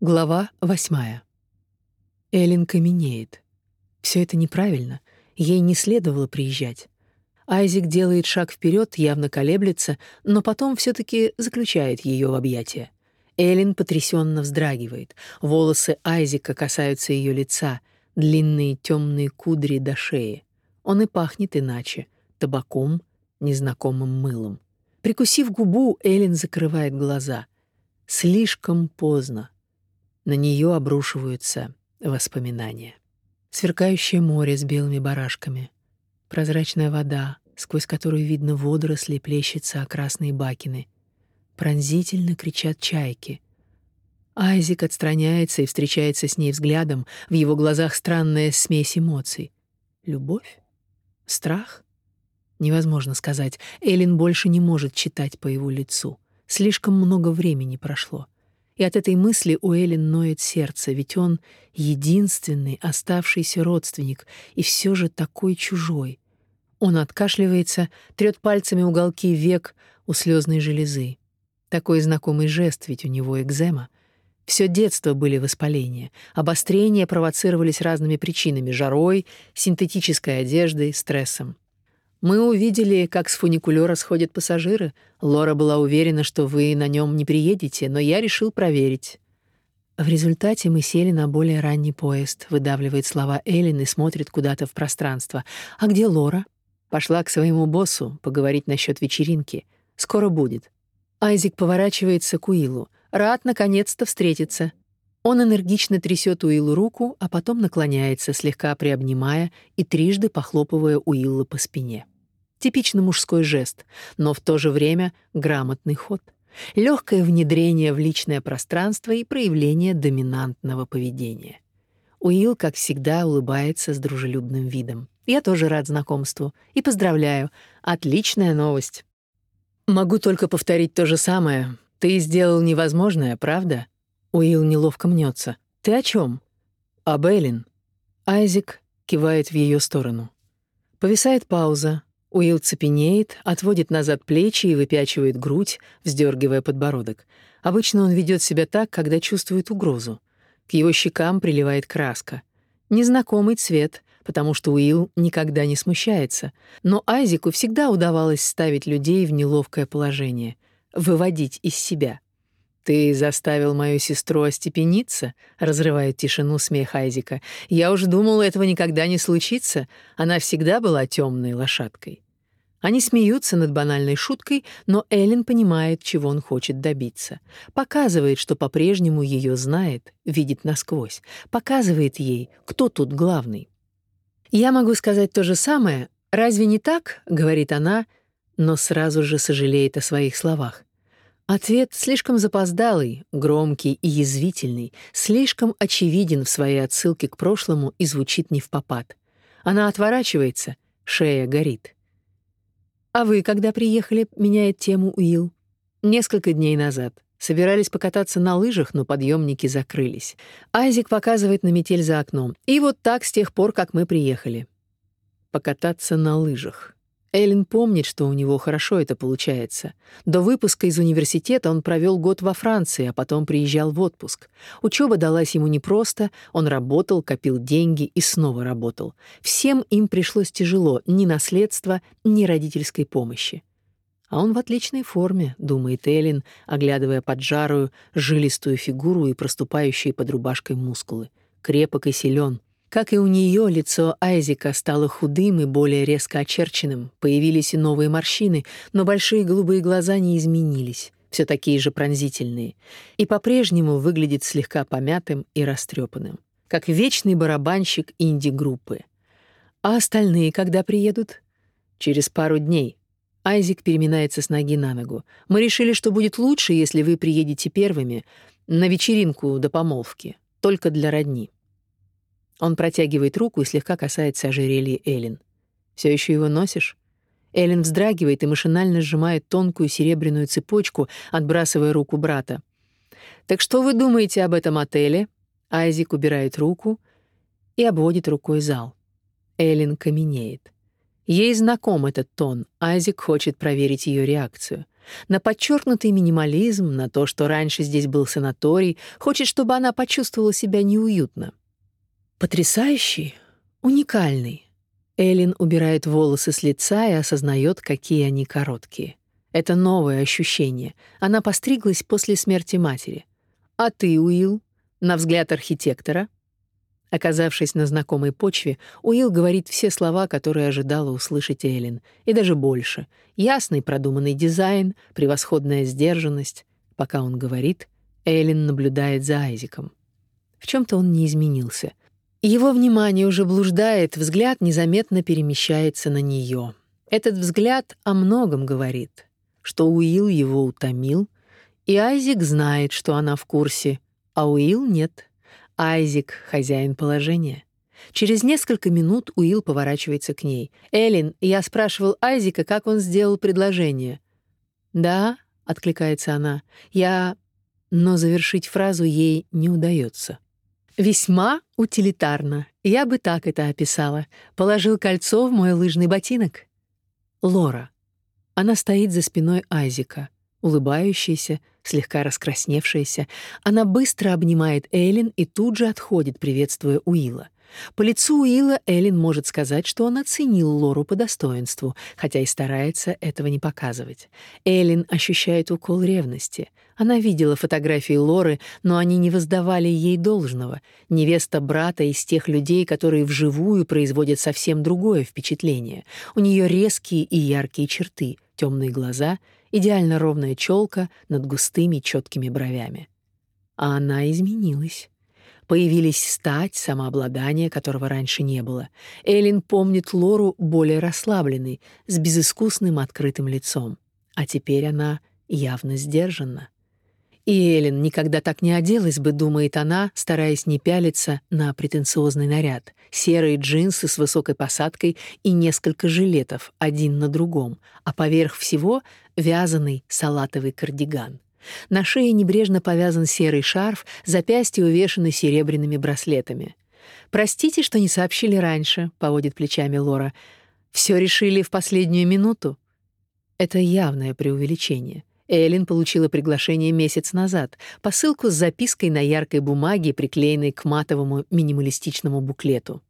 Глава восьмая. Эллен каменеет. Все это неправильно. Ей не следовало приезжать. Айзик делает шаг вперед, явно колеблется, но потом все таки заключает ее в объятия. Эллен потрясенно вздрагивает. Волосы Айзика касаются ее лица, длинные темные кудри до шеи. Он и пахнет иначе — табаком, незнакомым мылом. Прикусив губу, Эллен закрывает глаза. Слишком поздно. На нее обрушиваются воспоминания. Сверкающее море с белыми барашками, прозрачная вода, сквозь которую видно водоросли, плещется о красные бакины. Пронзительно кричат чайки. Айзик отстраняется и встречается с ней взглядом, в его глазах странная смесь эмоций. Любовь? Страх? Невозможно сказать. Элин больше не может читать по его лицу. Слишком много времени прошло. И от этой мысли у Эллен ноет сердце, ведь он — единственный оставшийся родственник, и все же такой чужой. Он откашливается, трет пальцами уголки век у слезной железы. Такой знакомый жест, ведь у него экзема. Все детство были воспаления. Обострения провоцировались разными причинами — жарой, синтетической одеждой, стрессом. Мы увидели, как с фуникулера сходят пассажиры. Лора была уверена, что вы на нем не приедете, но я решил проверить. В результате мы сели на более ранний поезд, выдавливает слова Эллен и смотрит куда-то в пространство. А где Лора? Пошла к своему боссу поговорить насчет вечеринки. Скоро будет. Айзик поворачивается к Уиллу. Рад наконец-то встретиться. Он энергично трясет Уиллу руку, а потом наклоняется, слегка приобнимая и трижды похлопывая Уилла по спине. Типично мужской жест, но в то же время грамотный ход. Легкое внедрение в личное пространство и проявление доминантного поведения. Уилл, как всегда, улыбается с дружелюбным видом. Я тоже рад знакомству и поздравляю. Отличная новость. Могу только повторить то же самое. Ты сделал невозможное, правда? Уилл неловко мнется. «Ты о чем? «Об Эллен». Айзек кивает в ее сторону. Повисает пауза. Уилл цепенеет, отводит назад плечи и выпячивает грудь, вздергивая подбородок. Обычно он ведет себя так, когда чувствует угрозу. К его щекам приливает краска. Незнакомый цвет, потому что Уилл никогда не смущается. Но Айзеку всегда удавалось ставить людей в неловкое положение, выводить из себя — «Ты заставил мою сестру остепениться?» — разрывает тишину смех Айзика. «Я уж думал, этого никогда не случится. Она всегда была темной лошадкой». Они смеются над банальной шуткой, но Эллен понимает, чего он хочет добиться. Показывает, что по-прежнему ее знает, видит насквозь. Показывает ей, кто тут главный. «Я могу сказать то же самое. Разве не так?» — говорит она, но сразу же сожалеет о своих словах. Ответ слишком запоздалый, громкий и язвительный, слишком очевиден в своей отсылке к прошлому и звучит не в попад. Она отворачивается, шея горит. «А вы когда приехали?» — меняет тему Уилл. «Несколько дней назад. Собирались покататься на лыжах, но подъемники закрылись. Айзик показывает на метель за окном. И вот так с тех пор, как мы приехали. Покататься на лыжах. Эллен помнит, что у него хорошо это получается. До выпуска из университета он провел год во Франции, а потом приезжал в отпуск. Учеба далась ему непросто, он работал, копил деньги и снова работал. Всем им пришлось тяжело, ни наследства, ни родительской помощи. А он в отличной форме, думает Эллен, оглядывая поджарую, жилистую фигуру и проступающие под рубашкой мускулы. Крепок и силен. Как и у нее, лицо Айзика стало худым и более резко очерченным, появились и новые морщины, но большие голубые глаза не изменились, все такие же пронзительные, и по-прежнему выглядит слегка помятым и растрепанным, как вечный барабанщик инди-группы. А остальные когда приедут? Через пару дней. Айзик переминается с ноги на ногу. Мы решили, что будет лучше, если вы приедете первыми на вечеринку до помолвки, только для родни. Он протягивает руку и слегка касается ожерелья Элин. Все еще его носишь? Элин вздрагивает и машинально сжимает тонкую серебряную цепочку, отбрасывая руку брата. Так что вы думаете об этом отеле? Айзик убирает руку и обводит рукой зал. Элин каменеет. Ей знаком этот тон. Айзик хочет проверить ее реакцию. на подчеркнутый минимализм, на то, что раньше здесь был санаторий, хочет, чтобы она почувствовала себя неуютно. Потрясающий, уникальный. Элин убирает волосы с лица и осознает, какие они короткие. Это новое ощущение. Она постриглась после смерти матери. А ты, Уилл, на взгляд архитектора? Оказавшись на знакомой почве, Уилл говорит все слова, которые ожидала услышать Элин, и даже больше. Ясный продуманный дизайн, превосходная сдержанность. Пока он говорит, Элин наблюдает за Айзиком. В чем то он не изменился. Его внимание уже блуждает, взгляд незаметно перемещается на нее. Этот взгляд о многом говорит что Уилл его утомил, и Айзик знает, что она в курсе, а Уилл нет. Айзик — хозяин положения. Через несколько минут Уилл поворачивается к ней. «Эллен, я спрашивал Айзика, как он сделал предложение». «Да», — откликается она, — «я...» Но завершить фразу ей не удается. «Весьма утилитарно. Я бы так это описала. Положил кольцо в мой лыжный ботинок». Лора. Она стоит за спиной Айзика, улыбающаяся, слегка раскрасневшаяся. Она быстро обнимает Элин и тут же отходит, приветствуя Уилла. По лицу Уилла Элин может сказать, что он оценил Лору по достоинству, хотя и старается этого не показывать. Элин ощущает укол ревности. Она видела фотографии Лоры, но они не воздавали ей должного. Невеста брата из тех людей, которые вживую производят совсем другое впечатление. У нее резкие и яркие черты, темные глаза, идеально ровная челка над густыми четкими бровями. А она изменилась. Появились стать, самообладание, которого раньше не было. Элин помнит Лору более расслабленной, с безыскусным открытым лицом. А теперь она явно сдержанна. И Элин никогда так не оделась бы, думает она, стараясь не пялиться на претенциозный наряд. Серые джинсы с высокой посадкой и несколько жилетов, один на другом, а поверх всего вязаный салатовый кардиган. На шее небрежно повязан серый шарф, запястья увешаны серебряными браслетами. «Простите, что не сообщили раньше», — поводит плечами Лора. «Все решили в последнюю минуту?» Это явное преувеличение. Эллен получила приглашение месяц назад, посылку с запиской на яркой бумаге, приклеенной к матовому минималистичному буклету.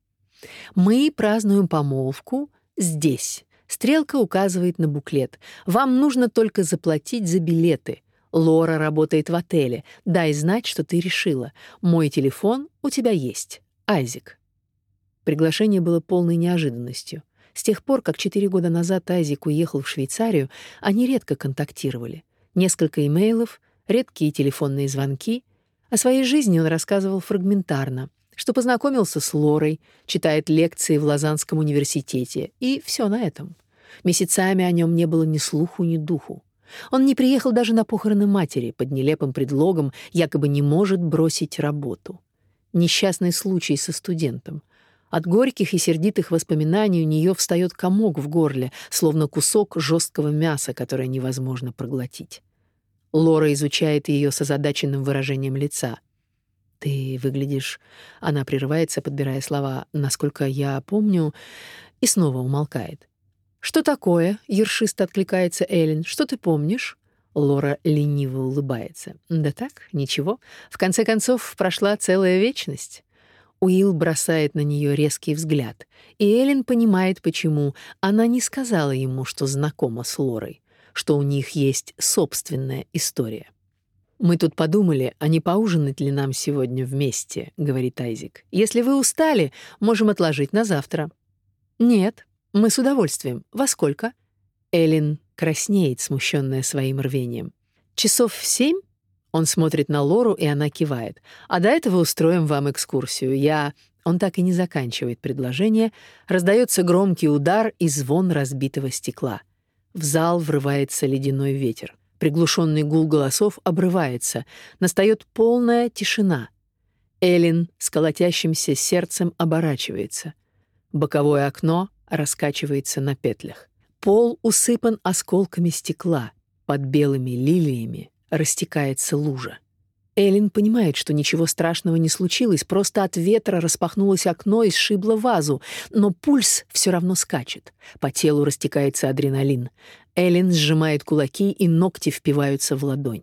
«Мы празднуем помолвку здесь». Стрелка указывает на буклет. «Вам нужно только заплатить за билеты. Лора работает в отеле. Дай знать, что ты решила. Мой телефон у тебя есть. Айзик. Приглашение было полной неожиданностью. С тех пор, как четыре года назад Айзик уехал в Швейцарию, они редко контактировали. Несколько имейлов, редкие телефонные звонки. О своей жизни он рассказывал фрагментарно, что познакомился с Лорой, читает лекции в Лозаннском университете, и все на этом. Месяцами о нем не было ни слуху, ни духу. Он не приехал даже на похороны матери под нелепым предлогом, якобы не может бросить работу. Несчастный случай со студентом. От горьких и сердитых воспоминаний у нее встает комок в горле, словно кусок жесткого мяса, которое невозможно проглотить. Лора изучает ее с озадаченным выражением лица. «Ты выглядишь...» Она прерывается, подбирая слова «насколько я помню...» и снова умолкает. «Что такое?» — ершисто откликается Эллен. «Что ты помнишь?» Лора лениво улыбается. «Да так, ничего. В конце концов, прошла целая вечность». Уилл бросает на нее резкий взгляд, и Эллен понимает, почему. Она не сказала ему, что знакома с Лорой, что у них есть собственная история. «Мы тут подумали, а не поужинать ли нам сегодня вместе?» — говорит Айзик. «Если вы устали, можем отложить на завтра». «Нет», мы с удовольствием. Во сколько? Элин краснеет, смущенная своим рвением. Часов в семь? Он смотрит на Лору, и она кивает. А до этого устроим вам экскурсию. Я Он так и не заканчивает предложение. Раздается громкий удар и звон разбитого стекла. В зал врывается ледяной ветер. Приглушенный гул голосов обрывается. Настает полная тишина. Элин с колотящимся сердцем оборачивается. Боковое окно раскачивается на петлях. Пол усыпан осколками стекла. Под белыми лилиями растекается лужа. Эллен понимает, что ничего страшного не случилось, просто от ветра распахнулось окно и сшибло вазу, но пульс все равно скачет. По телу растекается адреналин. Эллен сжимает кулаки, и ногти впиваются в ладонь.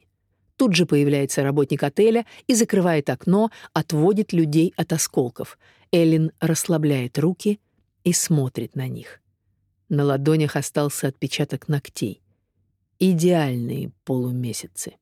Тут же появляется работник отеля и закрывает окно, отводит людей от осколков. Эллен расслабляет руки и смотрит на них. На ладонях остался отпечаток ногтей. Идеальные полумесяцы.